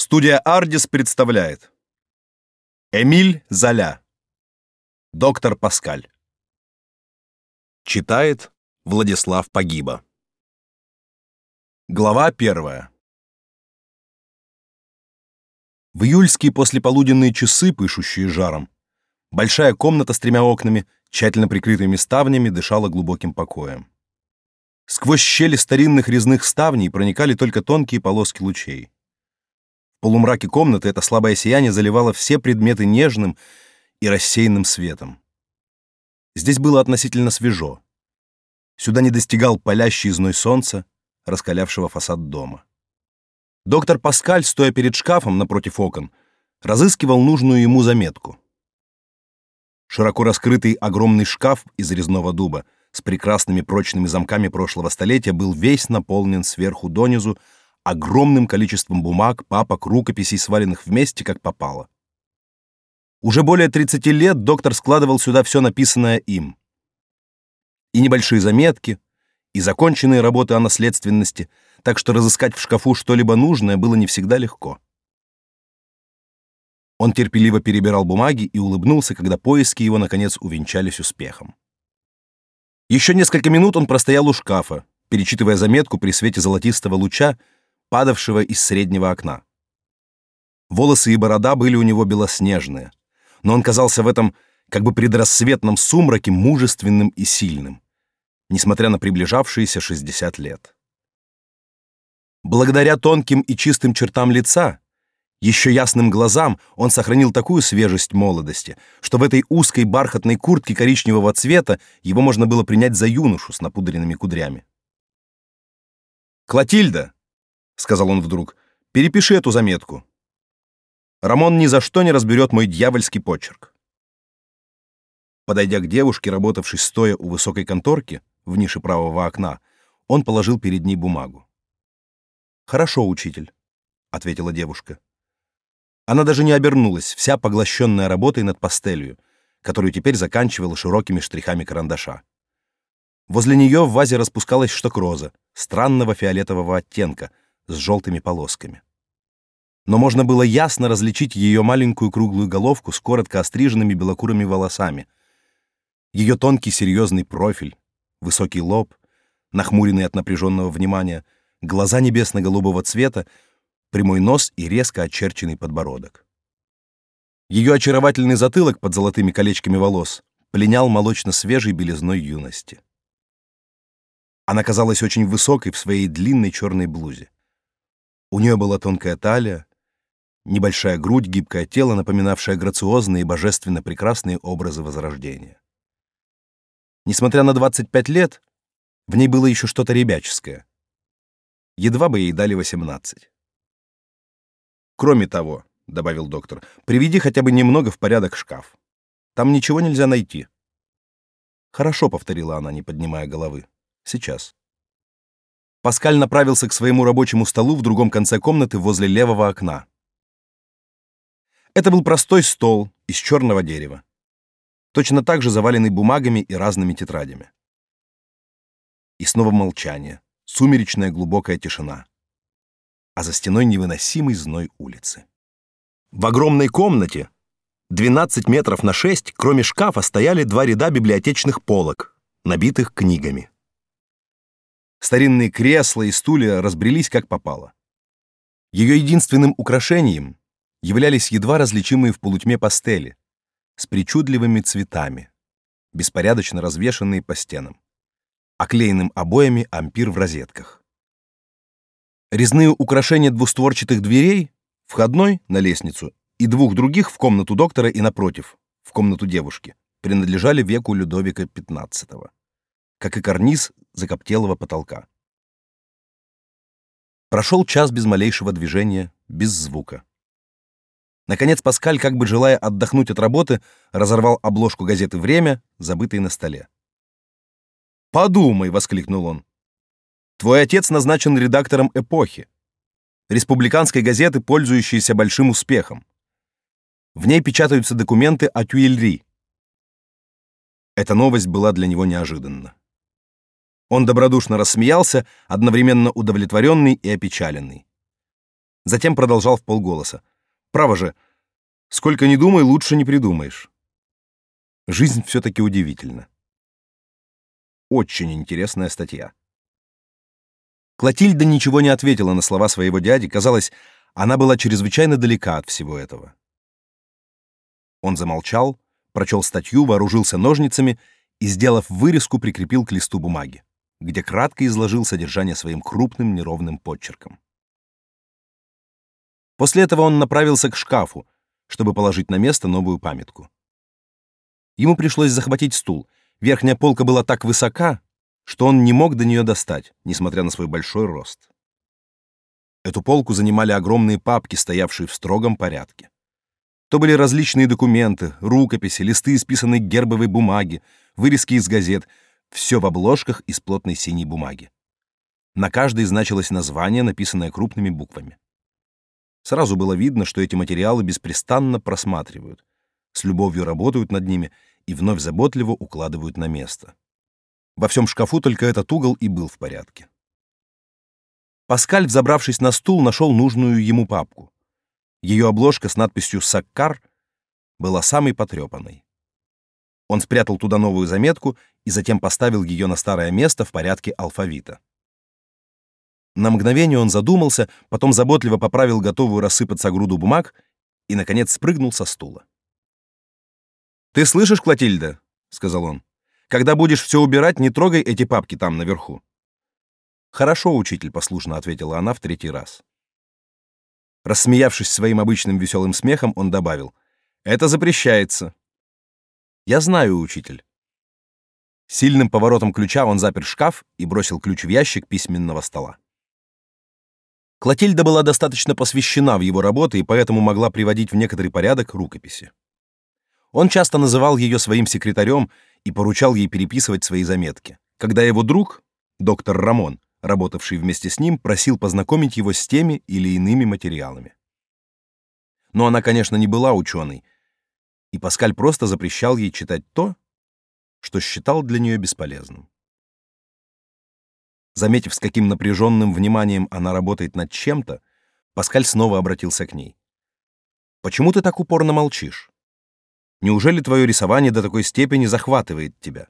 Студия «Ардис» представляет. Эмиль Золя. Доктор Паскаль. Читает Владислав Погиба. Глава первая. В июльские послеполуденные часы, пышущие жаром, большая комната с тремя окнами, тщательно прикрытыми ставнями, дышала глубоким покоем. Сквозь щели старинных резных ставней проникали только тонкие полоски лучей. В полумраке комнаты это слабое сияние заливало все предметы нежным и рассеянным светом. Здесь было относительно свежо. Сюда не достигал палящий зной солнца, раскалявшего фасад дома. Доктор Паскаль, стоя перед шкафом напротив окон, разыскивал нужную ему заметку. Широко раскрытый огромный шкаф из резного дуба с прекрасными прочными замками прошлого столетия был весь наполнен сверху донизу огромным количеством бумаг, папок, рукописей, сваленных вместе, как попало. Уже более 30 лет доктор складывал сюда все написанное им. И небольшие заметки, и законченные работы о наследственности, так что разыскать в шкафу что-либо нужное было не всегда легко. Он терпеливо перебирал бумаги и улыбнулся, когда поиски его, наконец, увенчались успехом. Еще несколько минут он простоял у шкафа, перечитывая заметку при свете золотистого луча, падавшего из среднего окна. Волосы и борода были у него белоснежные, но он казался в этом как бы предрассветном сумраке мужественным и сильным, несмотря на приближавшиеся 60 лет. Благодаря тонким и чистым чертам лица, еще ясным глазам он сохранил такую свежесть молодости, что в этой узкой бархатной куртке коричневого цвета его можно было принять за юношу с напудренными кудрями. «Клотильда!» Сказал он вдруг. Перепиши эту заметку. Рамон ни за что не разберет мой дьявольский почерк. Подойдя к девушке, работавшей стоя у высокой конторки в нише правого окна, он положил перед ней бумагу. «Хорошо, учитель», — ответила девушка. Она даже не обернулась, вся поглощенная работой над пастелью, которую теперь заканчивала широкими штрихами карандаша. Возле нее в вазе распускалась штокроза, странного фиолетового оттенка, с желтыми полосками. Но можно было ясно различить ее маленькую круглую головку с коротко остриженными белокурыми волосами, ее тонкий серьезный профиль, высокий лоб, нахмуренный от напряженного внимания, глаза небесно-голубого цвета, прямой нос и резко очерченный подбородок. Ее очаровательный затылок под золотыми колечками волос пленял молочно-свежей белизной юности. Она казалась очень высокой в своей длинной черной блузе. У нее была тонкая талия, небольшая грудь, гибкое тело, напоминавшее грациозные и божественно прекрасные образы Возрождения. Несмотря на 25 лет, в ней было еще что-то ребяческое. Едва бы ей дали 18. Кроме того, — добавил доктор, — приведи хотя бы немного в порядок шкаф. Там ничего нельзя найти. Хорошо, — повторила она, не поднимая головы. Сейчас. Паскаль направился к своему рабочему столу в другом конце комнаты возле левого окна. Это был простой стол из черного дерева, точно так же заваленный бумагами и разными тетрадями. И снова молчание, сумеречная глубокая тишина, а за стеной невыносимый зной улицы. В огромной комнате, 12 метров на 6, кроме шкафа, стояли два ряда библиотечных полок, набитых книгами. Старинные кресла и стулья разбрелись как попало. Ее единственным украшением являлись едва различимые в полутьме пастели с причудливыми цветами, беспорядочно развешанные по стенам, оклеенным обоями ампир в розетках. Резные украшения двустворчатых дверей, входной на лестницу и двух других в комнату доктора и напротив, в комнату девушки, принадлежали веку Людовика XV как и карниз закоптелого потолка. Прошел час без малейшего движения, без звука. Наконец Паскаль, как бы желая отдохнуть от работы, разорвал обложку газеты «Время», забытой на столе. «Подумай!» — воскликнул он. «Твой отец назначен редактором «Эпохи», республиканской газеты, пользующейся большим успехом. В ней печатаются документы о Тюильри». Эта новость была для него неожиданна. Он добродушно рассмеялся, одновременно удовлетворенный и опечаленный. Затем продолжал в полголоса. «Право же, сколько ни думай, лучше не придумаешь. Жизнь все-таки удивительна. Очень интересная статья». Клотильда ничего не ответила на слова своего дяди. Казалось, она была чрезвычайно далека от всего этого. Он замолчал, прочел статью, вооружился ножницами и, сделав вырезку, прикрепил к листу бумаги, где кратко изложил содержание своим крупным неровным подчерком. После этого он направился к шкафу, чтобы положить на место новую памятку. Ему пришлось захватить стул. Верхняя полка была так высока, что он не мог до нее достать, несмотря на свой большой рост. Эту полку занимали огромные папки, стоявшие в строгом порядке. То были различные документы, рукописи, листы исписанной гербовой бумаги, вырезки из газет, все в обложках из плотной синей бумаги. На каждой значилось название, написанное крупными буквами. Сразу было видно, что эти материалы беспрестанно просматривают, с любовью работают над ними и вновь заботливо укладывают на место. Во всем шкафу только этот угол и был в порядке. Паскаль, взобравшись на стул, нашел нужную ему папку. Ее обложка с надписью «Саккар» была самой потрепанной. Он спрятал туда новую заметку и затем поставил ее на старое место в порядке алфавита. На мгновение он задумался, потом заботливо поправил готовую рассыпаться груду бумаг и, наконец, спрыгнул со стула. «Ты слышишь, Клотильда?» — сказал он. «Когда будешь все убирать, не трогай эти папки там наверху». «Хорошо, учитель», — послушно ответила она в третий раз. Рассмеявшись своим обычным веселым смехом, он добавил. «Это запрещается». «Я знаю, учитель». Сильным поворотом ключа он запер шкаф и бросил ключ в ящик письменного стола. Клотильда была достаточно посвящена в его работы и поэтому могла приводить в некоторый порядок рукописи. Он часто называл ее своим секретарем и поручал ей переписывать свои заметки. Когда его друг, доктор Рамон, работавший вместе с ним, просил познакомить его с теми или иными материалами. Но она, конечно, не была ученой, и Паскаль просто запрещал ей читать то, что считал для нее бесполезным. Заметив, с каким напряженным вниманием она работает над чем-то, Паскаль снова обратился к ней. «Почему ты так упорно молчишь? Неужели твое рисование до такой степени захватывает тебя?»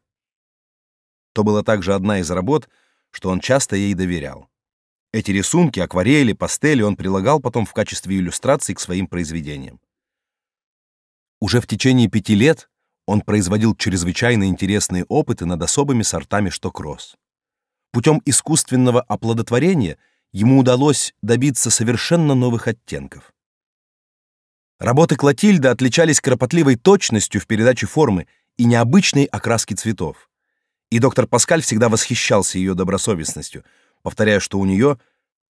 То была также одна из работ, что он часто ей доверял. Эти рисунки, акварели, пастели он прилагал потом в качестве иллюстраций к своим произведениям. Уже в течение пяти лет он производил чрезвычайно интересные опыты над особыми сортами штокроз. Путем искусственного оплодотворения ему удалось добиться совершенно новых оттенков. Работы Клотильды отличались кропотливой точностью в передаче формы и необычной окраски цветов и доктор Паскаль всегда восхищался ее добросовестностью, повторяя, что у нее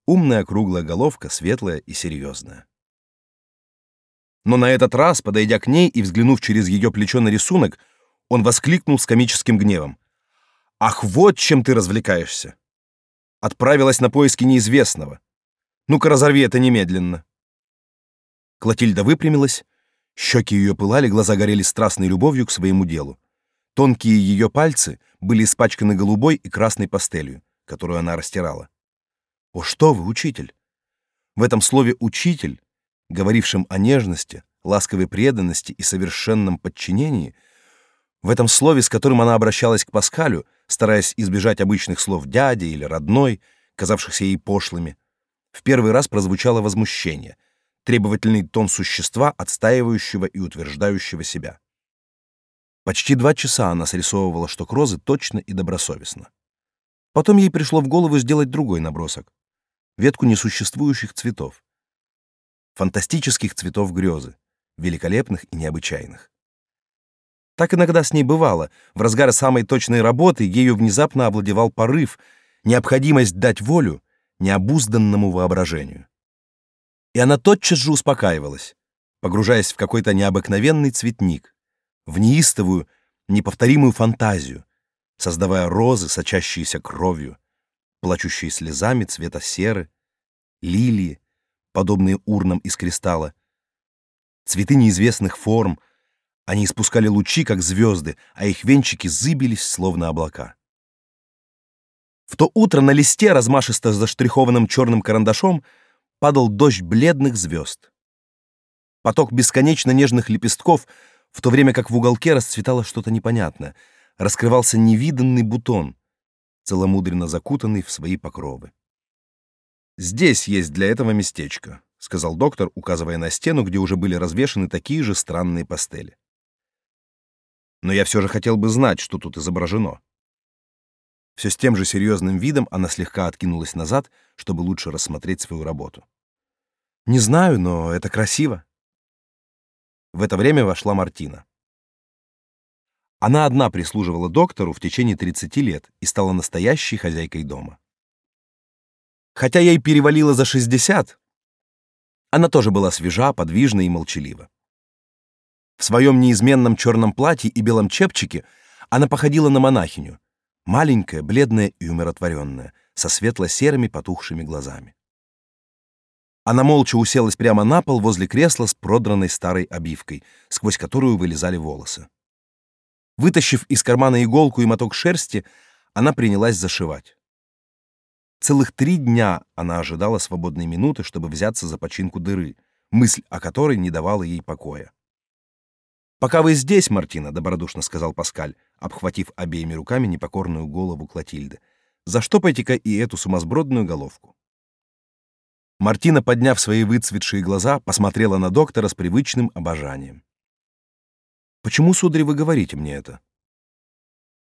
умная круглая головка, светлая и серьезная. Но на этот раз, подойдя к ней и взглянув через ее плечо на рисунок, он воскликнул с комическим гневом. «Ах, вот чем ты развлекаешься! Отправилась на поиски неизвестного. Ну-ка, разорви это немедленно!» Клотильда выпрямилась, щеки ее пылали, глаза горели страстной любовью к своему делу. Тонкие ее пальцы были испачканы голубой и красной пастелью, которую она растирала. «О, что вы, учитель!» В этом слове «учитель», говорившем о нежности, ласковой преданности и совершенном подчинении, в этом слове, с которым она обращалась к Паскалю, стараясь избежать обычных слов «дядя» или «родной», казавшихся ей пошлыми, в первый раз прозвучало возмущение, требовательный тон существа, отстаивающего и утверждающего себя. Почти два часа она срисовывала штук розы точно и добросовестно. Потом ей пришло в голову сделать другой набросок — ветку несуществующих цветов. Фантастических цветов грезы, великолепных и необычайных. Так иногда с ней бывало. В разгар самой точной работы ею внезапно овладевал порыв, необходимость дать волю необузданному воображению. И она тотчас же успокаивалась, погружаясь в какой-то необыкновенный цветник, в неистовую, неповторимую фантазию, создавая розы, сочащиеся кровью, плачущие слезами цвета серы, лилии, подобные урнам из кристалла, цветы неизвестных форм, они испускали лучи, как звезды, а их венчики зыбились, словно облака. В то утро на листе, размашисто заштрихованным черным карандашом, падал дождь бледных звезд. Поток бесконечно нежных лепестков, в то время как в уголке расцветало что-то непонятное, раскрывался невиданный бутон, целомудренно закутанный в свои покровы. «Здесь есть для этого местечко», — сказал доктор, указывая на стену, где уже были развешаны такие же странные пастели. «Но я все же хотел бы знать, что тут изображено». Все с тем же серьезным видом она слегка откинулась назад, чтобы лучше рассмотреть свою работу. «Не знаю, но это красиво». В это время вошла Мартина. Она одна прислуживала доктору в течение 30 лет и стала настоящей хозяйкой дома. Хотя ей перевалило за 60, она тоже была свежа, подвижна и молчалива. В своем неизменном черном платье и белом чепчике она походила на монахиню, маленькая, бледная и умиротворенная, со светло-серыми потухшими глазами. Она молча уселась прямо на пол возле кресла с продранной старой обивкой, сквозь которую вылезали волосы. Вытащив из кармана иголку и моток шерсти, она принялась зашивать. Целых три дня она ожидала свободной минуты, чтобы взяться за починку дыры, мысль о которой не давала ей покоя. «Пока вы здесь, Мартина», — добродушно сказал Паскаль, обхватив обеими руками непокорную голову Клотильды, «заштопайте-ка и эту сумасбродную головку». Мартина, подняв свои выцветшие глаза, посмотрела на доктора с привычным обожанием. Почему, сударь, вы говорите мне это?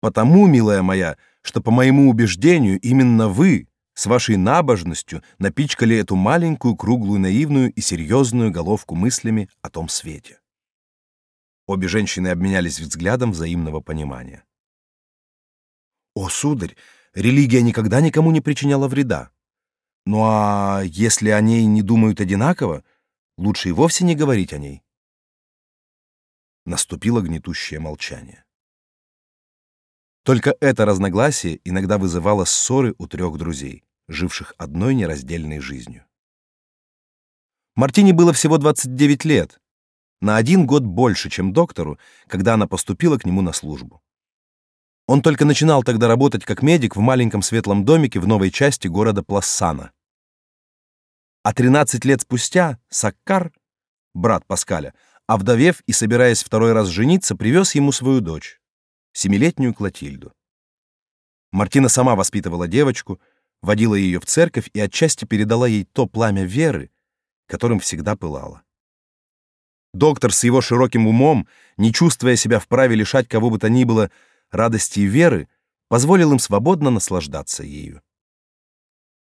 Потому, милая моя, что по моему убеждению именно вы с вашей набожностью напичкали эту маленькую, круглую, наивную и серьезную головку мыслями о том свете. Обе женщины обменялись взглядом взаимного понимания. О, сударь, религия никогда никому не причиняла вреда. Ну а если о ней не думают одинаково, лучше и вовсе не говорить о ней. Наступило гнетущее молчание. Только это разногласие иногда вызывало ссоры у трех друзей, живших одной нераздельной жизнью. Мартине было всего 29 лет, на один год больше, чем доктору, когда она поступила к нему на службу. Он только начинал тогда работать как медик в маленьком светлом домике в новой части города Плассана. А 13 лет спустя Саккар, брат Паскаля, овдовев и собираясь второй раз жениться, привез ему свою дочь, семилетнюю Клотильду. Мартина сама воспитывала девочку, водила ее в церковь и отчасти передала ей то пламя веры, которым всегда пылала. Доктор с его широким умом, не чувствуя себя вправе лишать кого бы то ни было радости и веры, позволил им свободно наслаждаться ею.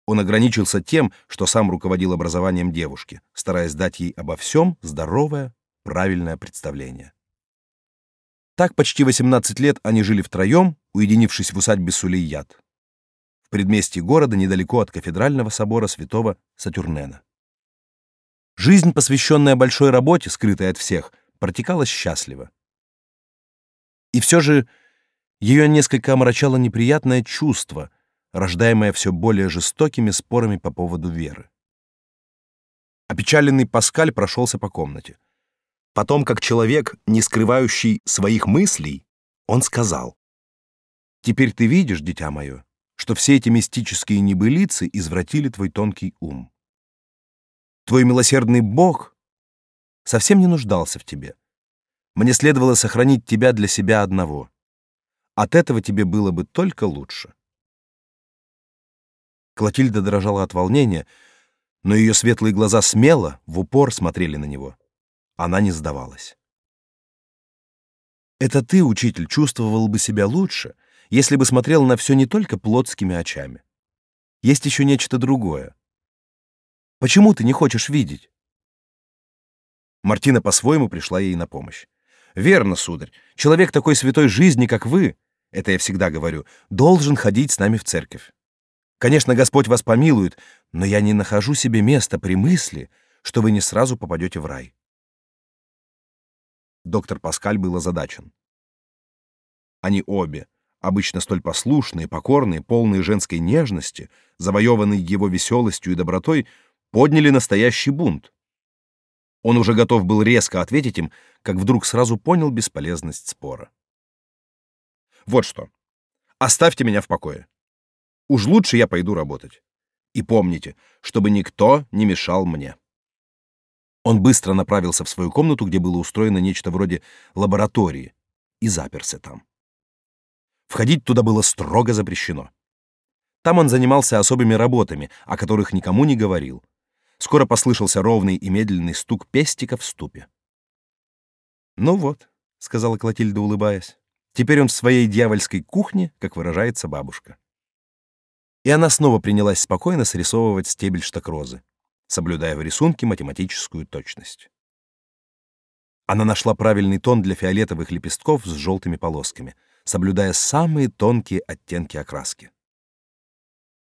Он ограничился тем, что сам руководил образованием девушки, стараясь дать ей обо всем здоровое, правильное представление. Так почти 18 лет они жили втроем, уединившись в усадьбе Сулейят, в предместье города недалеко от кафедрального собора святого Сатурнена. Жизнь, посвященная большой работе, скрытой от всех, протекала счастливо. И все же ее несколько омрачало неприятное чувство, рождаемое все более жестокими спорами по поводу веры. Опечаленный Паскаль прошелся по комнате. Потом, как человек, не скрывающий своих мыслей, он сказал, «Теперь ты видишь, дитя мое, что все эти мистические небылицы извратили твой тонкий ум. Твой милосердный Бог совсем не нуждался в тебе. Мне следовало сохранить тебя для себя одного. От этого тебе было бы только лучше». Клотильда дрожала от волнения, но ее светлые глаза смело, в упор смотрели на него. Она не сдавалась. Это ты, учитель, чувствовал бы себя лучше, если бы смотрел на все не только плотскими очами. Есть еще нечто другое. Почему ты не хочешь видеть? Мартина по-своему пришла ей на помощь. Верно, сударь. Человек такой святой жизни, как вы, это я всегда говорю, должен ходить с нами в церковь. Конечно, Господь вас помилует, но я не нахожу себе места при мысли, что вы не сразу попадете в рай. Доктор Паскаль был озадачен. Они обе, обычно столь послушные, покорные, полные женской нежности, завоеванные его веселостью и добротой, подняли настоящий бунт. Он уже готов был резко ответить им, как вдруг сразу понял бесполезность спора. «Вот что. Оставьте меня в покое. Уж лучше я пойду работать. И помните, чтобы никто не мешал мне. Он быстро направился в свою комнату, где было устроено нечто вроде лаборатории, и заперся там. Входить туда было строго запрещено. Там он занимался особыми работами, о которых никому не говорил. Скоро послышался ровный и медленный стук пестика в ступе. «Ну вот», — сказала Клотильда, улыбаясь, — «теперь он в своей дьявольской кухне, как выражается бабушка». И она снова принялась спокойно срисовывать стебель штакрозы, соблюдая в рисунке математическую точность. Она нашла правильный тон для фиолетовых лепестков с желтыми полосками, соблюдая самые тонкие оттенки окраски.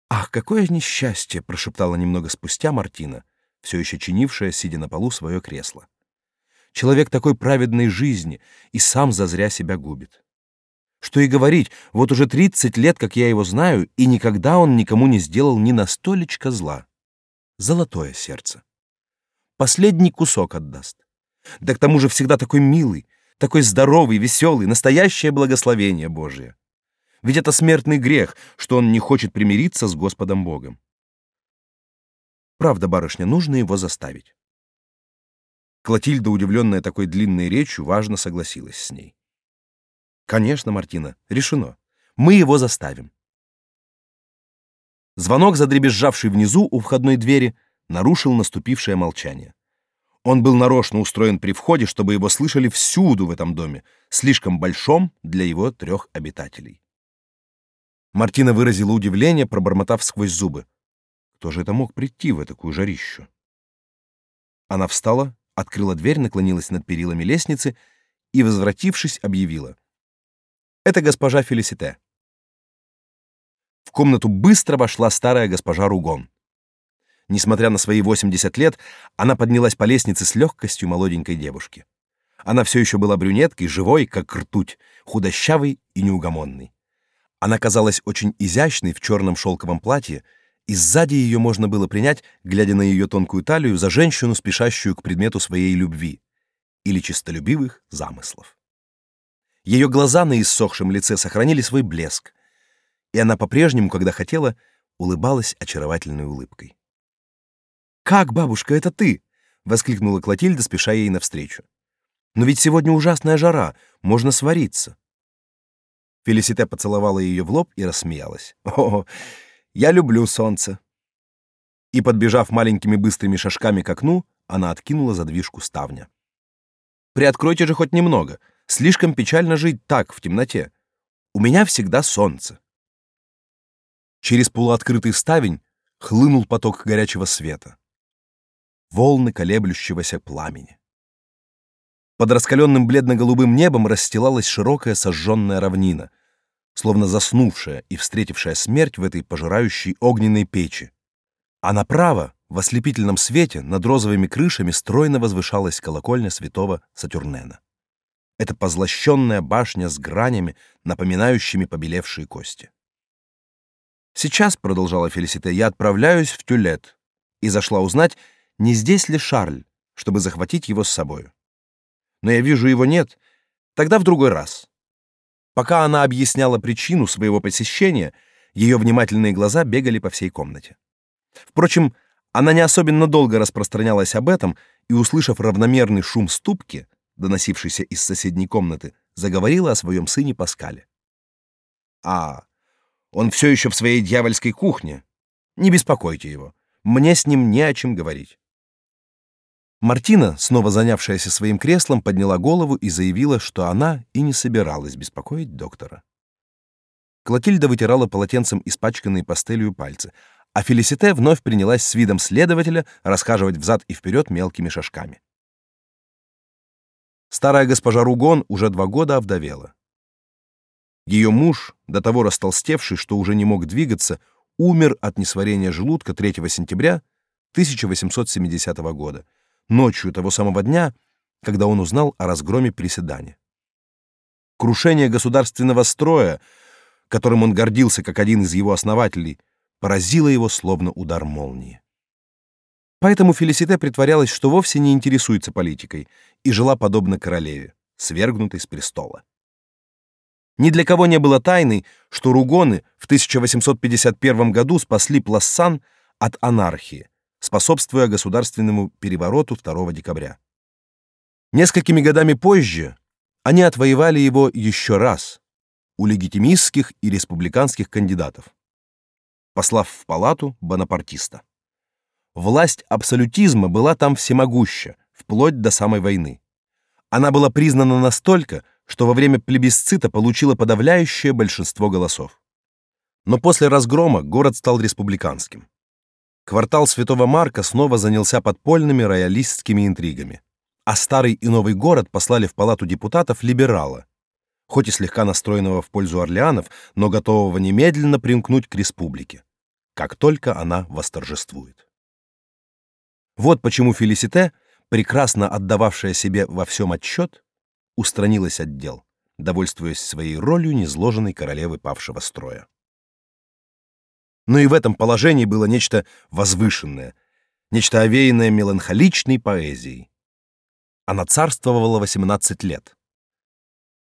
«Ах, какое несчастье!» — прошептала немного спустя Мартина, все еще чинившая, сидя на полу, свое кресло. «Человек такой праведной жизни и сам зазря себя губит. Что и говорить, вот уже тридцать лет, как я его знаю, и никогда он никому не сделал ни на столечко зла. Золотое сердце. Последний кусок отдаст. Да к тому же всегда такой милый, такой здоровый, веселый, настоящее благословение Божие. Ведь это смертный грех, что он не хочет примириться с Господом Богом. Правда, барышня, нужно его заставить. Клотильда, удивленная такой длинной речью, важно согласилась с ней. Конечно, Мартина, решено. Мы его заставим. Звонок, задребезжавший внизу у входной двери, нарушил наступившее молчание. Он был нарочно устроен при входе, чтобы его слышали всюду в этом доме, слишком большом для его трех обитателей. Мартина выразила удивление, пробормотав сквозь зубы. Кто же это мог прийти в такую жарищу? Она встала, открыла дверь, наклонилась над перилами лестницы и, возвратившись, объявила. «Это госпожа Фелисите». В комнату быстро вошла старая госпожа Ругон. Несмотря на свои 80 лет, она поднялась по лестнице с легкостью молоденькой девушки. Она все еще была брюнеткой, живой, как ртуть, худощавой и неугомонной. Она казалась очень изящной в черном шелковом платье, и сзади ее можно было принять, глядя на ее тонкую талию, за женщину, спешащую к предмету своей любви или чистолюбивых замыслов. Ее глаза на иссохшем лице сохранили свой блеск, и она по-прежнему, когда хотела, улыбалась очаровательной улыбкой. «Как, бабушка, это ты?» — воскликнула Клотильда, спеша ей навстречу. «Но ведь сегодня ужасная жара, можно свариться». Фелисите поцеловала ее в лоб и рассмеялась. «О, я люблю солнце!» И, подбежав маленькими быстрыми шажками к окну, она откинула задвижку ставня. «Приоткройте же хоть немного. Слишком печально жить так, в темноте. У меня всегда солнце». Через полуоткрытый ставень хлынул поток горячего света. Волны колеблющегося пламени. Под раскаленным бледно-голубым небом расстилалась широкая сожженная равнина, словно заснувшая и встретившая смерть в этой пожирающей огненной печи. А направо, в ослепительном свете, над розовыми крышами стройно возвышалась колокольня святого Сатурнена. Это позлощенная башня с гранями, напоминающими побелевшие кости. «Сейчас», — продолжала Фелисите, — «я отправляюсь в Тюлет» и зашла узнать, не здесь ли Шарль, чтобы захватить его с собою но я вижу его нет, тогда в другой раз. Пока она объясняла причину своего посещения, ее внимательные глаза бегали по всей комнате. Впрочем, она не особенно долго распространялась об этом и, услышав равномерный шум ступки, доносившийся из соседней комнаты, заговорила о своем сыне Паскале. «А, он все еще в своей дьявольской кухне. Не беспокойте его. Мне с ним не о чем говорить. Мартина, снова занявшаяся своим креслом, подняла голову и заявила, что она и не собиралась беспокоить доктора. Клотильда вытирала полотенцем испачканные пастелью пальцы, а Фелисите вновь принялась с видом следователя расхаживать взад и вперед мелкими шажками. Старая госпожа Ругон уже два года овдовела. Ее муж, до того растолстевший, что уже не мог двигаться, умер от несварения желудка 3 сентября 1870 года — ночью того самого дня, когда он узнал о разгроме приседания. Крушение государственного строя, которым он гордился как один из его основателей, поразило его словно удар молнии. Поэтому Фелисите притворялась, что вовсе не интересуется политикой и жила подобно королеве, свергнутой с престола. Ни для кого не было тайной, что ругоны в 1851 году спасли Плассан от анархии, способствуя государственному перевороту 2 декабря. Несколькими годами позже они отвоевали его еще раз у легитимистских и республиканских кандидатов, послав в палату бонапартиста. Власть абсолютизма была там всемогуща, вплоть до самой войны. Она была признана настолько, что во время плебисцита получила подавляющее большинство голосов. Но после разгрома город стал республиканским. Квартал Святого Марка снова занялся подпольными роялистскими интригами а старый и новый город послали в палату депутатов либерала, хоть и слегка настроенного в пользу Орлеанов, но готового немедленно примкнуть к республике, как только она восторжествует. Вот почему Фелисите, прекрасно отдававшая себе во всем отчет, устранилась от дел, довольствуясь своей ролью незложенной королевы павшего строя. Но и в этом положении было нечто возвышенное, нечто овеянное меланхоличной поэзией, она царствовала 18 лет.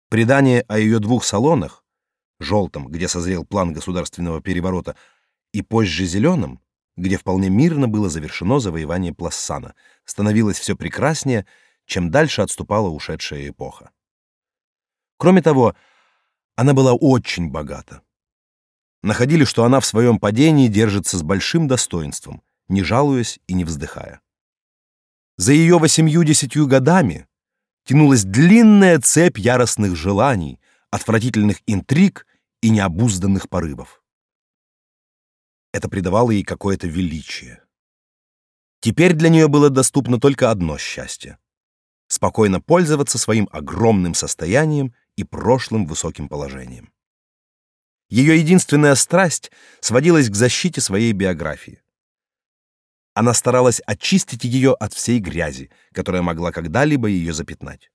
Предание о ее двух салонах, желтом, где созрел план государственного переворота, и позже зеленом, где вполне мирно было завершено завоевание Плассана, становилось все прекраснее, чем дальше отступала ушедшая эпоха. Кроме того, она была очень богата. Находили, что она в своем падении держится с большим достоинством, не жалуясь и не вздыхая. За ее восемью-десятью годами тянулась длинная цепь яростных желаний, отвратительных интриг и необузданных порывов. Это придавало ей какое-то величие. Теперь для нее было доступно только одно счастье — спокойно пользоваться своим огромным состоянием и прошлым высоким положением. Ее единственная страсть сводилась к защите своей биографии. Она старалась очистить ее от всей грязи, которая могла когда-либо ее запятнать.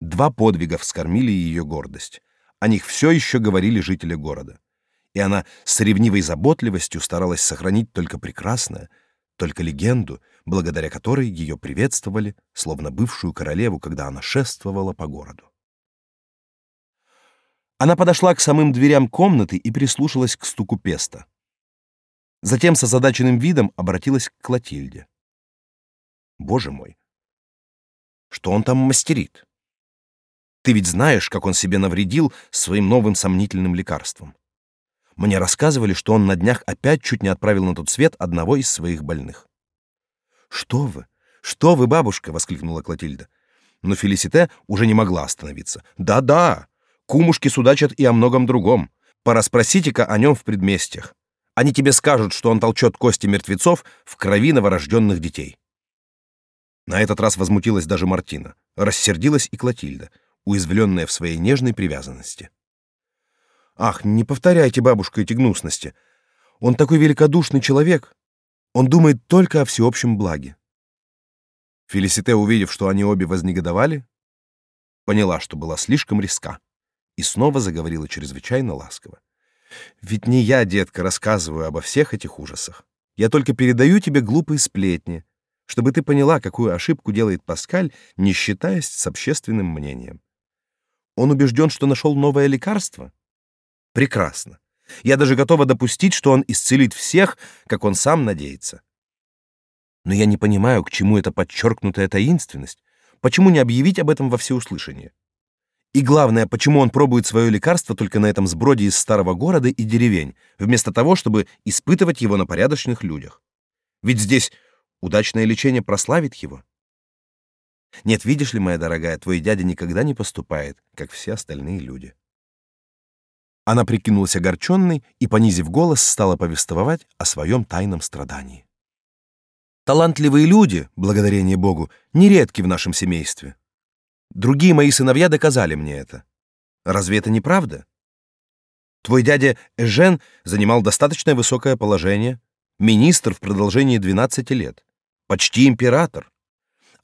Два подвига вскормили ее гордость. О них все еще говорили жители города. И она с ревнивой заботливостью старалась сохранить только прекрасное, только легенду, благодаря которой ее приветствовали, словно бывшую королеву, когда она шествовала по городу. Она подошла к самым дверям комнаты и прислушалась к стуку песта. Затем с озадаченным видом обратилась к Клотильде. Боже мой, что он там мастерит? Ты ведь знаешь, как он себе навредил своим новым сомнительным лекарством. Мне рассказывали, что он на днях опять чуть не отправил на тот свет одного из своих больных. Что вы? Что вы, бабушка, воскликнула Клотильда. Но Фелисите уже не могла остановиться. Да-да, кумушки судачат и о многом другом. Пора спросите-ка о нем в предместьях. Они тебе скажут, что он толчет кости мертвецов в крови новорожденных детей. На этот раз возмутилась даже Мартина, рассердилась и Клотильда, уязвленная в своей нежной привязанности. Ах, не повторяйте, бабушка, эти гнусности. Он такой великодушный человек. Он думает только о всеобщем благе. Фелисите, увидев, что они обе вознегодовали, поняла, что была слишком риска, и снова заговорила чрезвычайно ласково. Ведь не я, детка, рассказываю обо всех этих ужасах. Я только передаю тебе глупые сплетни, чтобы ты поняла, какую ошибку делает Паскаль, не считаясь с общественным мнением. Он убежден, что нашел новое лекарство? Прекрасно. Я даже готова допустить, что он исцелит всех, как он сам надеется. Но я не понимаю, к чему эта подчеркнутая таинственность. Почему не объявить об этом во всеуслышание? И главное, почему он пробует свое лекарство только на этом сброде из старого города и деревень, вместо того, чтобы испытывать его на порядочных людях? Ведь здесь удачное лечение прославит его. Нет, видишь ли, моя дорогая, твой дядя никогда не поступает, как все остальные люди. Она прикинулась огорченной и, понизив голос, стала повествовать о своем тайном страдании. Талантливые люди, благодарение Богу, нередки в нашем семействе. Другие мои сыновья доказали мне это. Разве это не правда? Твой дядя Эжен занимал достаточно высокое положение, министр в продолжении 12 лет, почти император.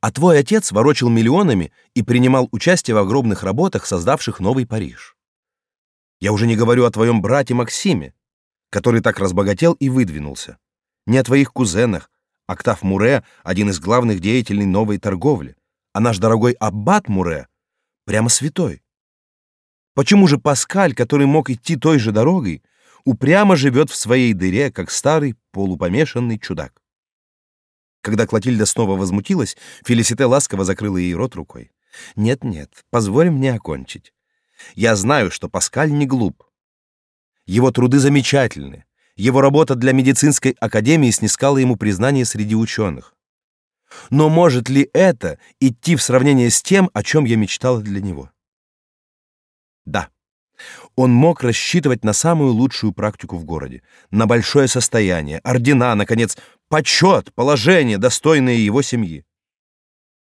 А твой отец ворочил миллионами и принимал участие в огромных работах, создавших новый Париж. Я уже не говорю о твоем брате Максиме, который так разбогател и выдвинулся. Не о твоих кузенах, Октав Муре, один из главных деятелей новой торговли а наш дорогой аббат Муре прямо святой. Почему же Паскаль, который мог идти той же дорогой, упрямо живет в своей дыре, как старый полупомешанный чудак. Когда Клотильда снова возмутилась, Фелисите ласково закрыла ей рот рукой. «Нет-нет, позволь мне окончить. Я знаю, что Паскаль не глуп. Его труды замечательны. Его работа для медицинской академии снискала ему признание среди ученых. Но может ли это идти в сравнение с тем, о чем я мечтала для него? Да. Он мог рассчитывать на самую лучшую практику в городе, на большое состояние, ордена, наконец, почет, положение, достойное его семьи.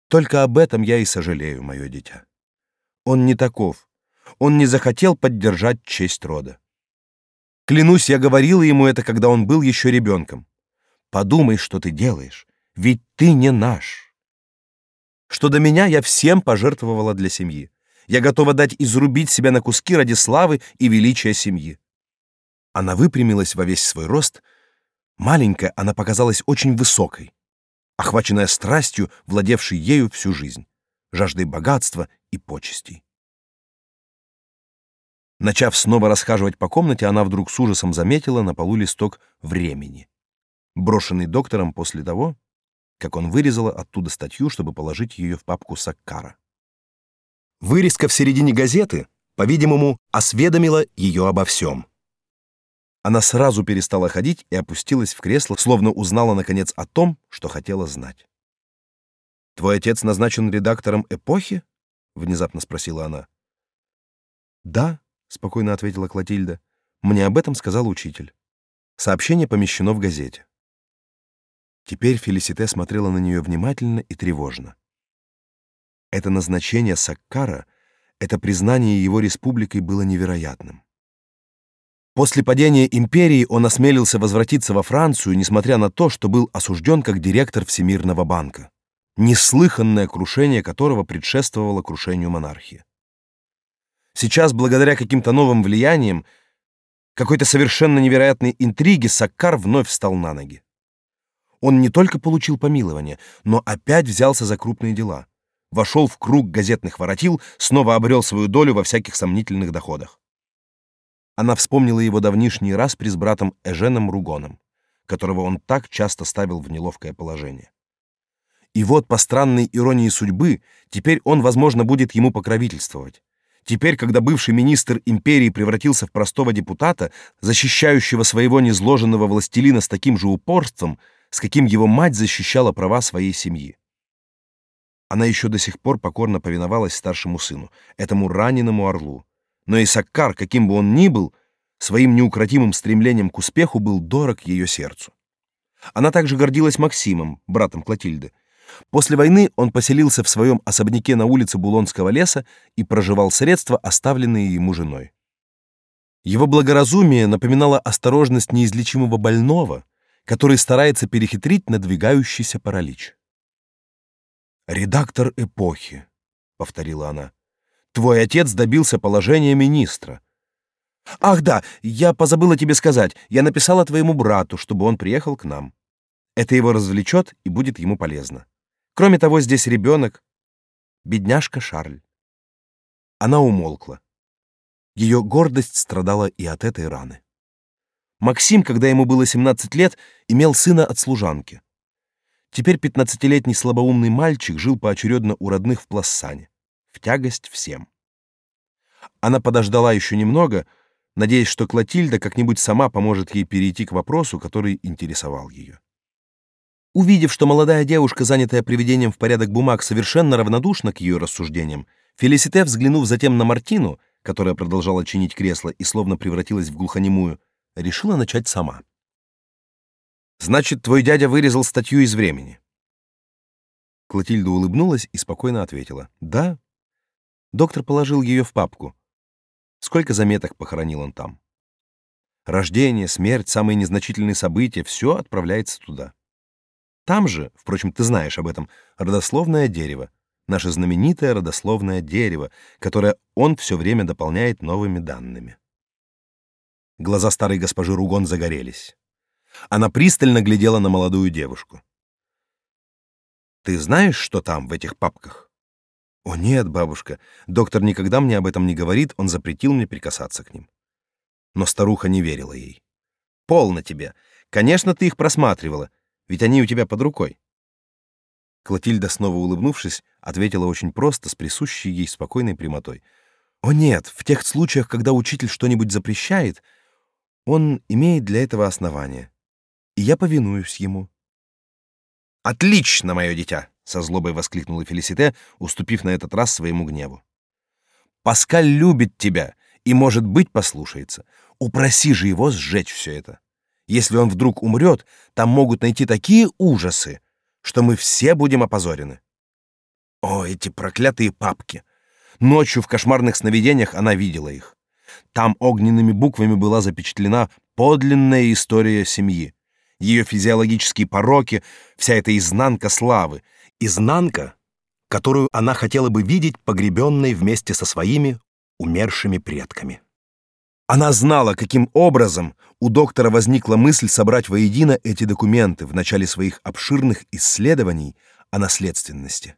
Только об этом я и сожалею, мое дитя. Он не таков. Он не захотел поддержать честь рода. Клянусь, я говорила ему это, когда он был еще ребенком. Подумай, что ты делаешь, ведь ты не наш. Что до меня, я всем пожертвовала для семьи. Я готова дать изрубить себя на куски ради славы и величия семьи. Она выпрямилась во весь свой рост. Маленькая, она показалась очень высокой, охваченная страстью, владевшей ею всю жизнь, жаждой богатства и почестей. Начав снова расхаживать по комнате, она вдруг с ужасом заметила на полу листок времени, брошенный доктором после того, как он вырезала оттуда статью, чтобы положить ее в папку Саккара. Вырезка в середине газеты, по-видимому, осведомила ее обо всем. Она сразу перестала ходить и опустилась в кресло, словно узнала наконец о том, что хотела знать. Твой отец назначен редактором эпохи? внезапно спросила она. Да, спокойно ответила Клотильда. Мне об этом сказал учитель. Сообщение помещено в газете. Теперь Фелисите смотрела на нее внимательно и тревожно. Это назначение Саккара, это признание его республикой было невероятным. После падения империи он осмелился возвратиться во Францию, несмотря на то, что был осужден как директор Всемирного банка, неслыханное крушение которого предшествовало крушению монархии. Сейчас, благодаря каким-то новым влияниям, какой-то совершенно невероятной интриге, Саккар вновь встал на ноги. Он не только получил помилование, но опять взялся за крупные дела вошел в круг газетных воротил, снова обрел свою долю во всяких сомнительных доходах. Она вспомнила его давнишний раз при с братом Эженом Ругоном, которого он так часто ставил в неловкое положение. И вот по странной иронии судьбы, теперь он, возможно, будет ему покровительствовать. Теперь, когда бывший министр империи превратился в простого депутата, защищающего своего незложенного властелина с таким же упорством, с каким его мать защищала права своей семьи. Она еще до сих пор покорно повиновалась старшему сыну, этому раненому орлу. Но Исаккар, каким бы он ни был, своим неукротимым стремлением к успеху был дорог ее сердцу. Она также гордилась Максимом, братом Клотильды. После войны он поселился в своем особняке на улице Булонского леса и проживал средства, оставленные ему женой. Его благоразумие напоминало осторожность неизлечимого больного, который старается перехитрить надвигающийся паралич. Редактор эпохи, повторила она. Твой отец добился положения министра. Ах да, я позабыла тебе сказать. Я написала твоему брату, чтобы он приехал к нам. Это его развлечет и будет ему полезно. Кроме того, здесь ребенок, бедняжка Шарль. Она умолкла. Ее гордость страдала и от этой раны. Максим, когда ему было 17 лет, имел сына от служанки. Теперь пятнадцатилетний слабоумный мальчик жил поочередно у родных в Плассане, в тягость всем. Она подождала еще немного, надеясь, что Клотильда как-нибудь сама поможет ей перейти к вопросу, который интересовал ее. Увидев, что молодая девушка, занятая приведением в порядок бумаг, совершенно равнодушна к ее рассуждениям, Фелисите, взглянув затем на Мартину, которая продолжала чинить кресло и словно превратилась в глухонемую, решила начать сама. Значит, твой дядя вырезал статью из времени. Клотильда улыбнулась и спокойно ответила: "Да". Доктор положил ее в папку. Сколько заметок похоронил он там? Рождение, смерть, самые незначительные события все отправляется туда. Там же, впрочем, ты знаешь об этом, родословное дерево, наше знаменитое родословное дерево, которое он все время дополняет новыми данными. Глаза старой госпожи Ругон загорелись. Она пристально глядела на молодую девушку. Ты знаешь, что там в этих папках? О нет, бабушка, доктор никогда мне об этом не говорит, он запретил мне прикасаться к ним. Но старуха не верила ей. «Полно тебе. Конечно, ты их просматривала, ведь они у тебя под рукой». Клотильда, снова улыбнувшись, ответила очень просто, с присущей ей спокойной прямотой. «О нет, в тех случаях, когда учитель что-нибудь запрещает, он имеет для этого основание, и я повинуюсь ему». «Отлично, мое дитя!» — со злобой воскликнула Фелисите, уступив на этот раз своему гневу. «Паскаль любит тебя и, может быть, послушается. Упроси же его сжечь все это. Если он вдруг умрет, там могут найти такие ужасы, что мы все будем опозорены. О, эти проклятые папки! Ночью в кошмарных сновидениях она видела их. Там огненными буквами была запечатлена подлинная история семьи. Ее физиологические пороки, вся эта изнанка славы. Изнанка, которую она хотела бы видеть погребенной вместе со своими умершими предками. Она знала, каким образом у доктора возникла мысль собрать воедино эти документы в начале своих обширных исследований о наследственности.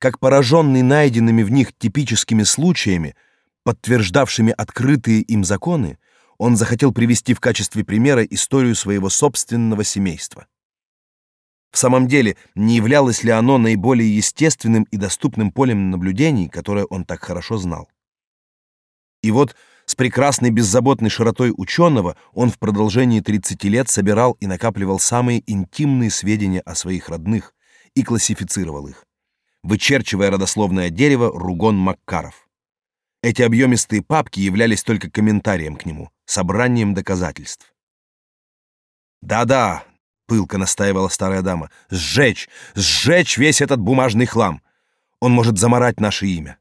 Как пораженный найденными в них типическими случаями, подтверждавшими открытые им законы, он захотел привести в качестве примера историю своего собственного семейства. В самом деле, не являлось ли оно наиболее естественным и доступным полем наблюдений, которое он так хорошо знал? И вот с прекрасной беззаботной широтой ученого он в продолжении 30 лет собирал и накапливал самые интимные сведения о своих родных и классифицировал их, вычерчивая родословное дерево Ругон Маккаров. Эти объемистые папки являлись только комментарием к нему, собранием доказательств. «Да-да», — пылко настаивала старая дама, — «сжечь, сжечь весь этот бумажный хлам. Он может заморать наше имя.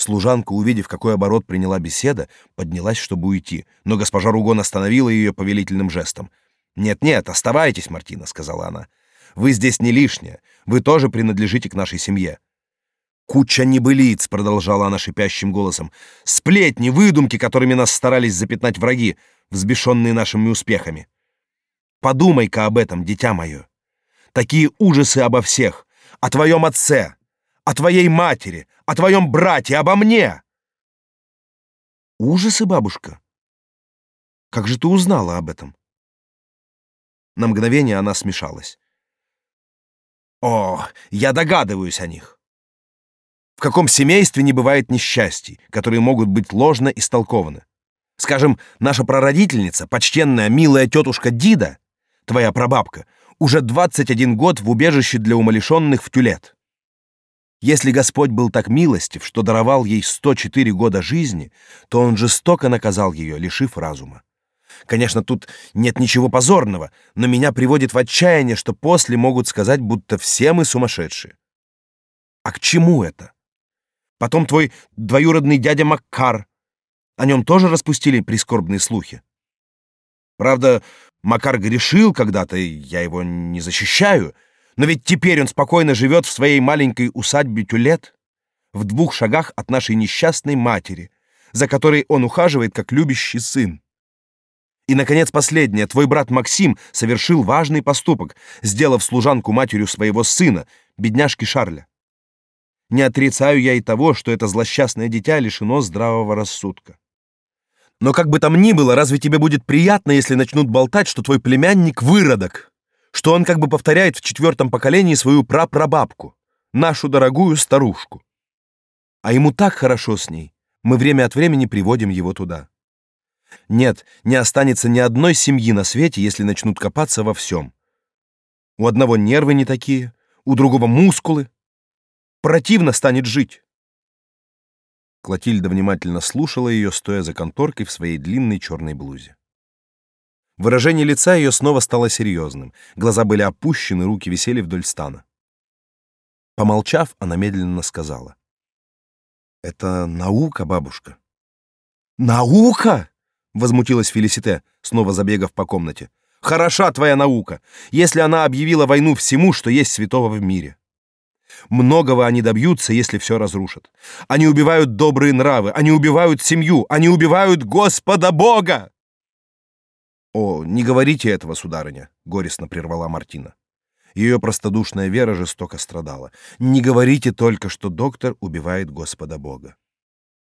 Служанка, увидев, какой оборот приняла беседа, поднялась, чтобы уйти, но госпожа Ругон остановила ее повелительным жестом. «Нет-нет, оставайтесь, Мартина», — сказала она. «Вы здесь не лишняя. Вы тоже принадлежите к нашей семье». «Куча небылиц», — продолжала она шипящим голосом. «Сплетни, выдумки, которыми нас старались запятнать враги, взбешенные нашими успехами. Подумай-ка об этом, дитя мое. Такие ужасы обо всех, о твоем отце, о твоей матери, о твоем брате, обо мне!» «Ужасы, бабушка? Как же ты узнала об этом?» На мгновение она смешалась. «О, я догадываюсь о них. В каком семействе не бывает несчастий, которые могут быть ложно истолкованы? Скажем, наша прародительница, почтенная милая тетушка Дида, твоя прабабка, уже 21 год в убежище для умалишенных в Тюлет. Если Господь был так милостив, что даровал ей 104 года жизни, то он жестоко наказал ее, лишив разума. Конечно, тут нет ничего позорного, но меня приводит в отчаяние, что после могут сказать, будто все мы сумасшедшие. А к чему это? Потом твой двоюродный дядя Маккар. О нем тоже распустили прискорбные слухи. Правда, Макар грешил когда-то, я его не защищаю — но ведь теперь он спокойно живет в своей маленькой усадьбе Тюлет, в двух шагах от нашей несчастной матери, за которой он ухаживает как любящий сын. И, наконец, последнее. Твой брат Максим совершил важный поступок, сделав служанку матерью своего сына, бедняжки Шарля. Не отрицаю я и того, что это злосчастное дитя лишено здравого рассудка. Но как бы там ни было, разве тебе будет приятно, если начнут болтать, что твой племянник выродок, что он как бы повторяет в четвертом поколении свою прапрабабку, нашу дорогую старушку. А ему так хорошо с ней, мы время от времени приводим его туда. Нет, не останется ни одной семьи на свете, если начнут копаться во всем. У одного нервы не такие, у другого мускулы. Противно станет жить. Клотильда внимательно слушала ее, стоя за конторкой в своей длинной черной блузе. Выражение лица ее снова стало серьезным. Глаза были опущены, руки висели вдоль стана. Помолчав, она медленно сказала. «Это наука, бабушка». «Наука?» — возмутилась Фелисите, снова забегав по комнате. «Хороша твоя наука, если она объявила войну всему, что есть святого в мире. Многого они добьются, если все разрушат. Они убивают добрые нравы, они убивают семью, они убивают Господа Бога!» «О, не говорите этого, сударыня», — горестно прервала Мартина. Ее простодушная вера жестоко страдала. «Не говорите только, что доктор убивает Господа Бога».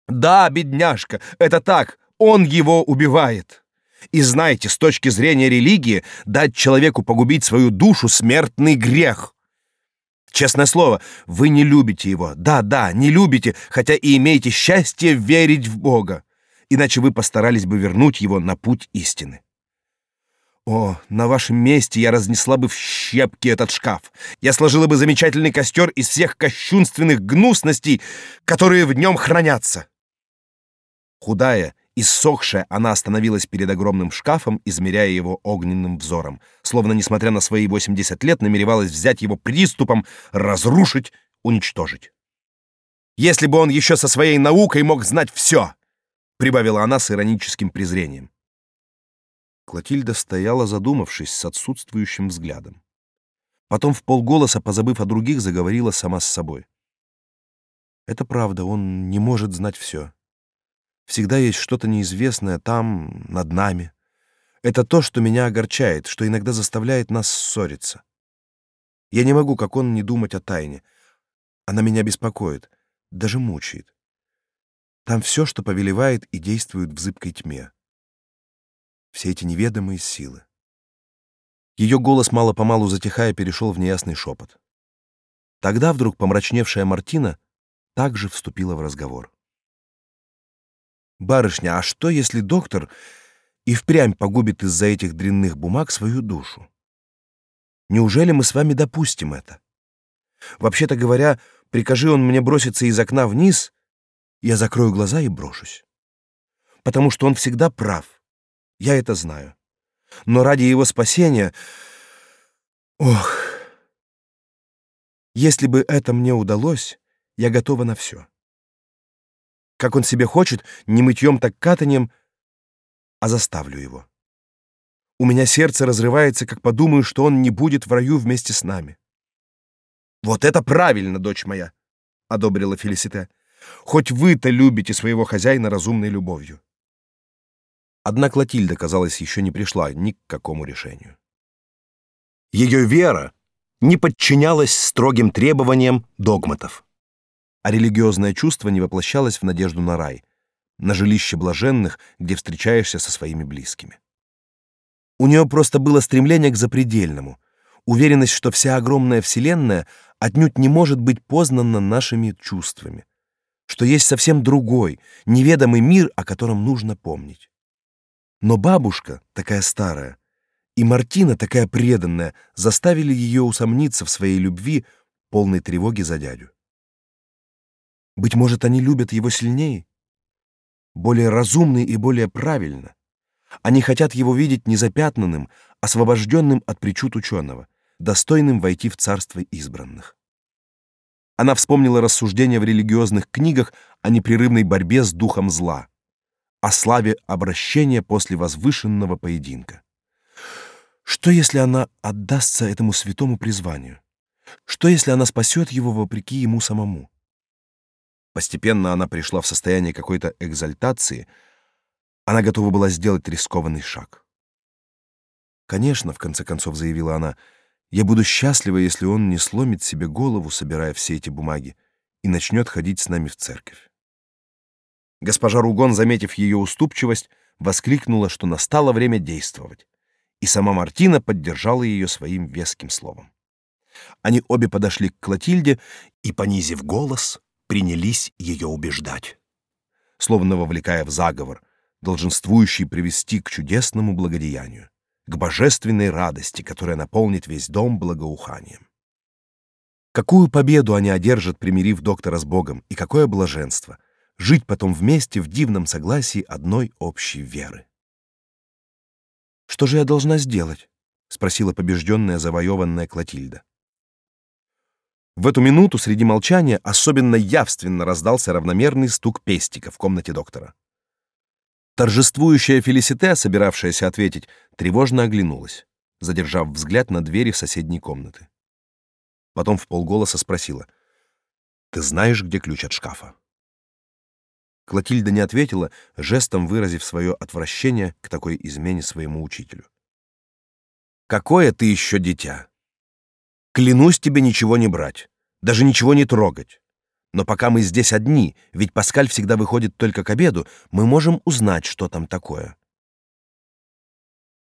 «Да, бедняжка, это так, он его убивает. И знаете, с точки зрения религии, дать человеку погубить свою душу — смертный грех. Честное слово, вы не любите его. Да, да, не любите, хотя и имеете счастье верить в Бога. Иначе вы постарались бы вернуть его на путь истины. О, на вашем месте я разнесла бы в щепки этот шкаф. Я сложила бы замечательный костер из всех кощунственных гнусностей, которые в нем хранятся. Худая, иссохшая, она остановилась перед огромным шкафом, измеряя его огненным взором, словно, несмотря на свои 80 лет, намеревалась взять его приступом, разрушить, уничтожить. Если бы он еще со своей наукой мог знать все, прибавила она с ироническим презрением. Клотильда стояла, задумавшись, с отсутствующим взглядом. Потом в полголоса, позабыв о других, заговорила сама с собой. Это правда, он не может знать все. Всегда есть что-то неизвестное там, над нами. Это то, что меня огорчает, что иногда заставляет нас ссориться. Я не могу, как он, не думать о тайне. Она меня беспокоит, даже мучает. Там все, что повелевает и действует в зыбкой тьме все эти неведомые силы. Ее голос мало-помалу затихая перешел в неясный шепот. Тогда вдруг помрачневшая Мартина также вступила в разговор. «Барышня, а что, если доктор и впрямь погубит из-за этих дрянных бумаг свою душу? Неужели мы с вами допустим это? Вообще-то говоря, прикажи он мне броситься из окна вниз, я закрою глаза и брошусь. Потому что он всегда прав. Я это знаю. Но ради его спасения... Ох! Если бы это мне удалось, я готова на все. Как он себе хочет, не мытьем так катанием, а заставлю его. У меня сердце разрывается, как подумаю, что он не будет в раю вместе с нами. Вот это правильно, дочь моя, одобрила Фелисите. Хоть вы-то любите своего хозяина разумной любовью. Однако Клотильда, казалось, еще не пришла ни к какому решению. Ее вера не подчинялась строгим требованиям догматов, а религиозное чувство не воплощалось в надежду на рай, на жилище блаженных, где встречаешься со своими близкими. У нее просто было стремление к запредельному, уверенность, что вся огромная вселенная отнюдь не может быть познана нашими чувствами, что есть совсем другой, неведомый мир, о котором нужно помнить. Но бабушка, такая старая, и Мартина, такая преданная, заставили ее усомниться в своей любви, полной тревоги за дядю. Быть может, они любят его сильнее, более разумно и более правильно. Они хотят его видеть незапятнанным, освобожденным от причуд ученого, достойным войти в царство избранных. Она вспомнила рассуждения в религиозных книгах о непрерывной борьбе с духом зла, о славе обращения после возвышенного поединка. Что, если она отдастся этому святому призванию? Что, если она спасет его вопреки ему самому? Постепенно она пришла в состояние какой-то экзальтации, она готова была сделать рискованный шаг. «Конечно», — в конце концов заявила она, — «я буду счастлива, если он не сломит себе голову, собирая все эти бумаги, и начнет ходить с нами в церковь». Госпожа Ругон, заметив ее уступчивость, воскликнула, что настало время действовать, и сама Мартина поддержала ее своим веским словом. Они обе подошли к Клотильде и, понизив голос, принялись ее убеждать, словно вовлекая в заговор, долженствующий привести к чудесному благодеянию, к божественной радости, которая наполнит весь дом благоуханием. Какую победу они одержат, примирив доктора с Богом, и какое блаженство — жить потом вместе в дивном согласии одной общей веры. «Что же я должна сделать?» — спросила побежденная завоеванная Клотильда. В эту минуту среди молчания особенно явственно раздался равномерный стук пестика в комнате доктора. Торжествующая Фелисите, собиравшаяся ответить, тревожно оглянулась, задержав взгляд на двери в соседней комнаты. Потом в полголоса спросила: "Ты знаешь, где ключ от шкафа?" Клотильда не ответила, жестом выразив свое отвращение к такой измене своему учителю. «Какое ты еще дитя! Клянусь тебе ничего не брать, даже ничего не трогать. Но пока мы здесь одни, ведь Паскаль всегда выходит только к обеду, мы можем узнать, что там такое.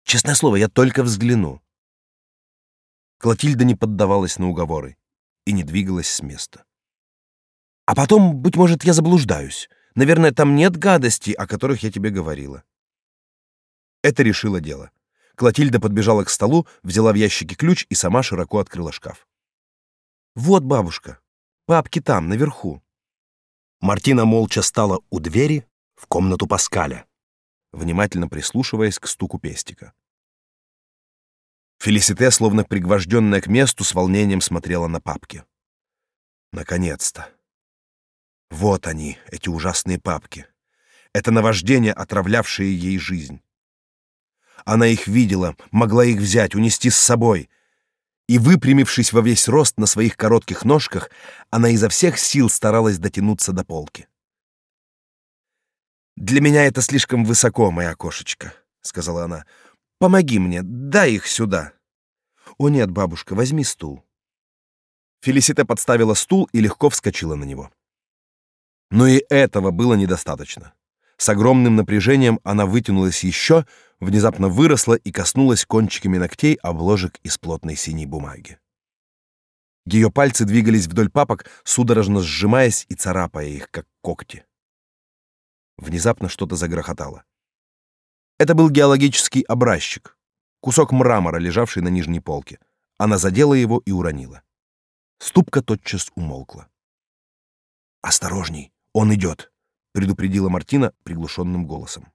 Честное слово, я только взгляну. Клотильда не поддавалась на уговоры и не двигалась с места. А потом, быть может, я заблуждаюсь. Наверное, там нет гадостей, о которых я тебе говорила. Это решило дело. Клотильда подбежала к столу, взяла в ящике ключ и сама широко открыла шкаф. Вот, бабушка, папки там, наверху. Мартина молча стала у двери в комнату Паскаля, внимательно прислушиваясь к стуку пестика. Фелисите, словно пригвожденная к месту, с волнением смотрела на папки. Наконец-то. Вот они, эти ужасные папки. Это наваждение, отравлявшее ей жизнь. Она их видела, могла их взять, унести с собой. И, выпрямившись во весь рост на своих коротких ножках, она изо всех сил старалась дотянуться до полки. «Для меня это слишком высоко, моя кошечка», — сказала она. «Помоги мне, дай их сюда». «О нет, бабушка, возьми стул». Фелисита подставила стул и легко вскочила на него. Но и этого было недостаточно. С огромным напряжением она вытянулась еще, внезапно выросла и коснулась кончиками ногтей обложек из плотной синей бумаги. Ее пальцы двигались вдоль папок, судорожно сжимаясь и царапая их, как когти. Внезапно что-то загрохотало. Это был геологический образчик, кусок мрамора, лежавший на нижней полке. Она задела его и уронила. Ступка тотчас умолкла. «Осторожней, он идет!» предупредила Мартина приглушенным голосом.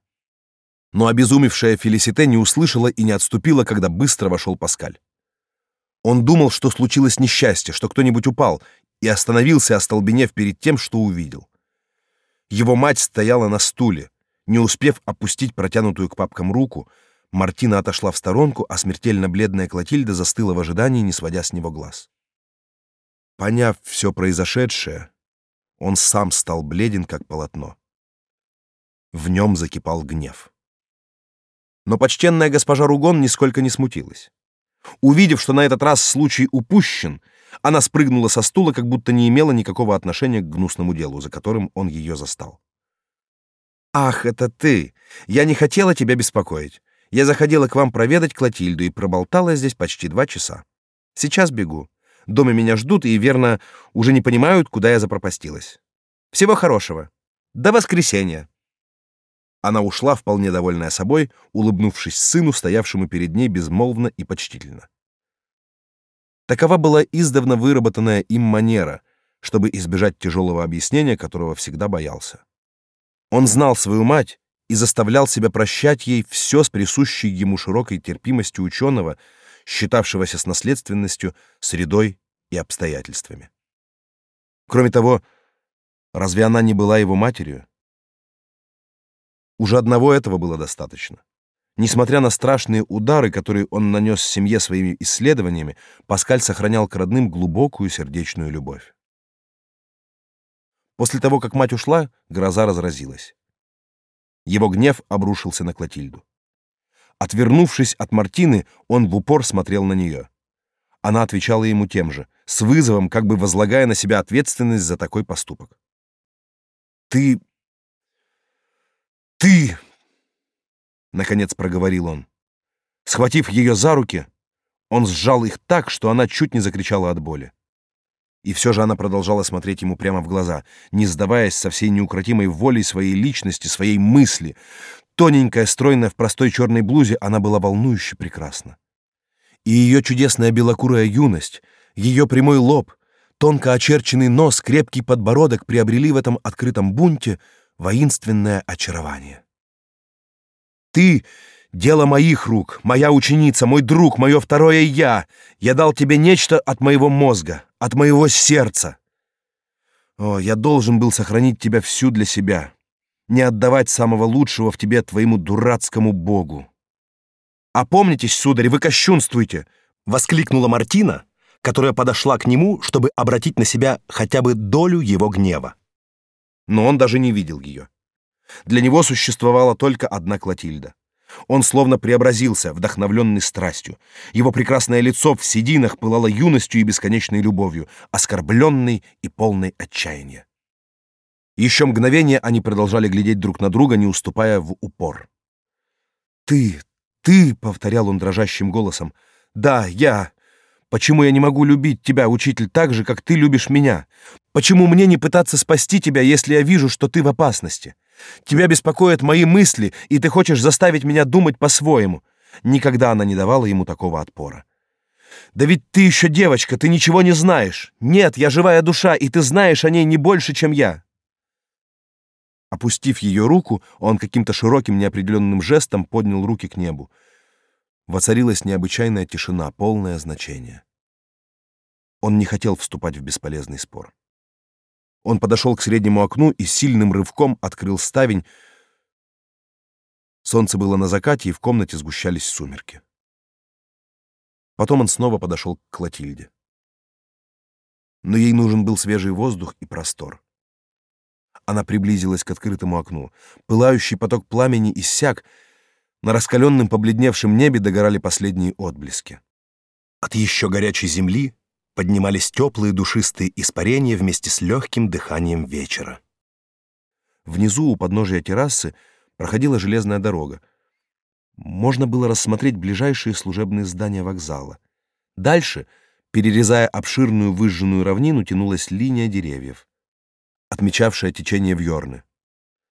Но обезумевшая Фелисите не услышала и не отступила, когда быстро вошел Паскаль. Он думал, что случилось несчастье, что кто-нибудь упал, и остановился, остолбенев перед тем, что увидел. Его мать стояла на стуле. Не успев опустить протянутую к папкам руку, Мартина отошла в сторонку, а смертельно бледная Клотильда застыла в ожидании, не сводя с него глаз. Поняв все произошедшее, он сам стал бледен, как полотно. В нем закипал гнев. Но почтенная госпожа Ругон нисколько не смутилась. Увидев, что на этот раз случай упущен, она спрыгнула со стула, как будто не имела никакого отношения к гнусному делу, за которым он ее застал. «Ах, это ты! Я не хотела тебя беспокоить. Я заходила к вам проведать Клотильду и проболтала здесь почти два часа. Сейчас бегу. Дома меня ждут и, верно, уже не понимают, куда я запропастилась. Всего хорошего. До воскресенья. Она ушла, вполне довольная собой, улыбнувшись сыну, стоявшему перед ней безмолвно и почтительно. Такова была издавна выработанная им манера, чтобы избежать тяжелого объяснения, которого всегда боялся. Он знал свою мать и заставлял себя прощать ей все с присущей ему широкой терпимостью ученого, считавшегося с наследственностью, средой и обстоятельствами. Кроме того, разве она не была его матерью? Уже одного этого было достаточно. Несмотря на страшные удары, которые он нанес семье своими исследованиями, Паскаль сохранял к родным глубокую сердечную любовь. После того, как мать ушла, гроза разразилась. Его гнев обрушился на Клотильду. Отвернувшись от Мартины, он в упор смотрел на нее. Она отвечала ему тем же, с вызовом, как бы возлагая на себя ответственность за такой поступок. «Ты... ты...» — наконец проговорил он. Схватив ее за руки, он сжал их так, что она чуть не закричала от боли. И все же она продолжала смотреть ему прямо в глаза, не сдаваясь со всей неукротимой волей своей личности, своей мысли, Тоненькая, стройная в простой черной блузе, она была волнующе прекрасна. И ее чудесная белокурая юность, ее прямой лоб, тонко очерченный нос, крепкий подбородок приобрели в этом открытом бунте воинственное очарование. «Ты — дело моих рук, моя ученица, мой друг, мое второе «я». Я дал тебе нечто от моего мозга, от моего сердца. О, я должен был сохранить тебя всю для себя, не отдавать самого лучшего в тебе твоему дурацкому богу. «Опомнитесь, сударь, вы кощунствуете!» — воскликнула Мартина, которая подошла к нему, чтобы обратить на себя хотя бы долю его гнева. Но он даже не видел ее. Для него существовала только одна Клотильда. Он словно преобразился, вдохновленный страстью. Его прекрасное лицо в сединах пылало юностью и бесконечной любовью, оскорбленной и полной отчаяния. Еще мгновение они продолжали глядеть друг на друга, не уступая в упор. «Ты, ты!» — повторял он дрожащим голосом. «Да, я! Почему я не могу любить тебя, учитель, так же, как ты любишь меня? Почему мне не пытаться спасти тебя, если я вижу, что ты в опасности? Тебя беспокоят мои мысли, и ты хочешь заставить меня думать по-своему. Никогда она не давала ему такого отпора. Да ведь ты еще девочка, ты ничего не знаешь. Нет, я живая душа, и ты знаешь о ней не больше, чем я. Опустив ее руку, он каким-то широким неопределенным жестом поднял руки к небу. Воцарилась необычайная тишина, полное значение. Он не хотел вступать в бесполезный спор. Он подошел к среднему окну и сильным рывком открыл ставень. Солнце было на закате, и в комнате сгущались сумерки. Потом он снова подошел к Клотильде. Но ей нужен был свежий воздух и простор. Она приблизилась к открытому окну. Пылающий поток пламени иссяк. На раскаленном побледневшем небе догорали последние отблески. От еще горячей земли поднимались теплые душистые испарения вместе с легким дыханием вечера. Внизу у подножия террасы проходила железная дорога. Можно было рассмотреть ближайшие служебные здания вокзала. Дальше, перерезая обширную выжженную равнину, тянулась линия деревьев, отмечавшая течение Вьорны,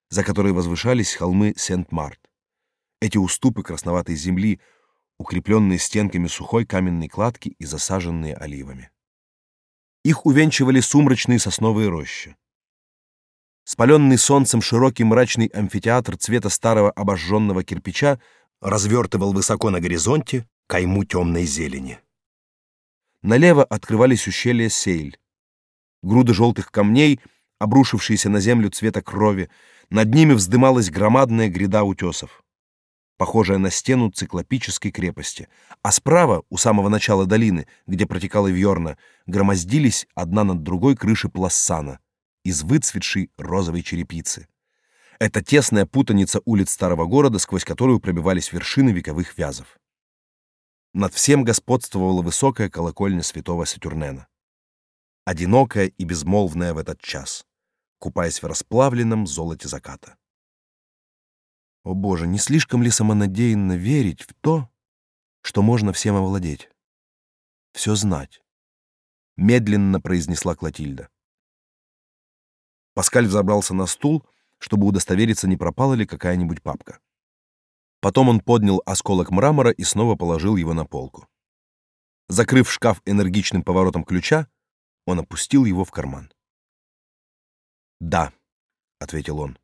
за которой возвышались холмы Сент-Март. Эти уступы красноватой земли — укрепленные стенками сухой каменной кладки и засаженные оливами. Их увенчивали сумрачные сосновые рощи. Спаленный солнцем широкий мрачный амфитеатр цвета старого обожженного кирпича развертывал высоко на горизонте кайму темной зелени. Налево открывались ущелья Сейль. Груды желтых камней, обрушившиеся на землю цвета крови, над ними вздымалась громадная гряда утесов похожая на стену циклопической крепости, а справа, у самого начала долины, где протекала Вьорна, громоздились одна над другой крыши плассана из выцветшей розовой черепицы. Это тесная путаница улиц старого города, сквозь которую пробивались вершины вековых вязов. Над всем господствовала высокая колокольня святого Сатурнена. Одинокая и безмолвная в этот час, купаясь в расплавленном золоте заката. О боже, не слишком ли самонадеянно верить в то, что можно всем овладеть? Все знать. Медленно произнесла Клотильда. Паскаль взобрался на стул, чтобы удостовериться, не пропала ли какая-нибудь папка. Потом он поднял осколок мрамора и снова положил его на полку. Закрыв шкаф энергичным поворотом ключа, он опустил его в карман. «Да», — ответил он.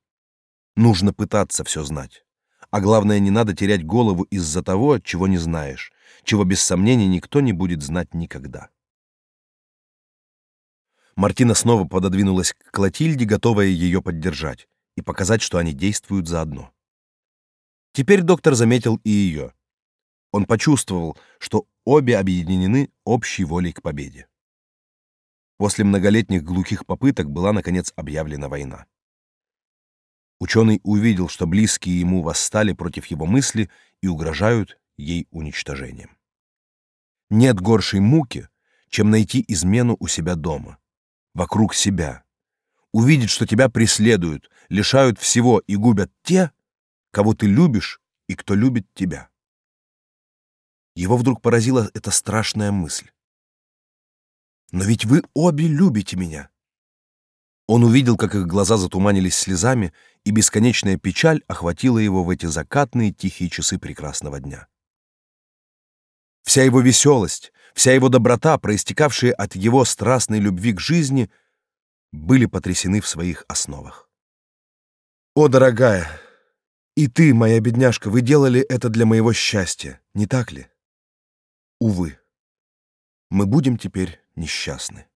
Нужно пытаться все знать. А главное, не надо терять голову из-за того, чего не знаешь, чего без сомнения никто не будет знать никогда. Мартина снова пододвинулась к Клотильде, готовая ее поддержать и показать, что они действуют заодно. Теперь доктор заметил и ее. Он почувствовал, что обе объединены общей волей к победе. После многолетних глухих попыток была наконец объявлена война. Ученый увидел, что близкие ему восстали против его мысли и угрожают ей уничтожением. Нет горшей муки, чем найти измену у себя дома, вокруг себя. Увидеть, что тебя преследуют, лишают всего и губят те, кого ты любишь и кто любит тебя. Его вдруг поразила эта страшная мысль. «Но ведь вы обе любите меня!» Он увидел, как их глаза затуманились слезами, и бесконечная печаль охватила его в эти закатные тихие часы прекрасного дня. Вся его веселость, вся его доброта, проистекавшие от его страстной любви к жизни, были потрясены в своих основах. «О, дорогая, и ты, моя бедняжка, вы делали это для моего счастья, не так ли? Увы, мы будем теперь несчастны».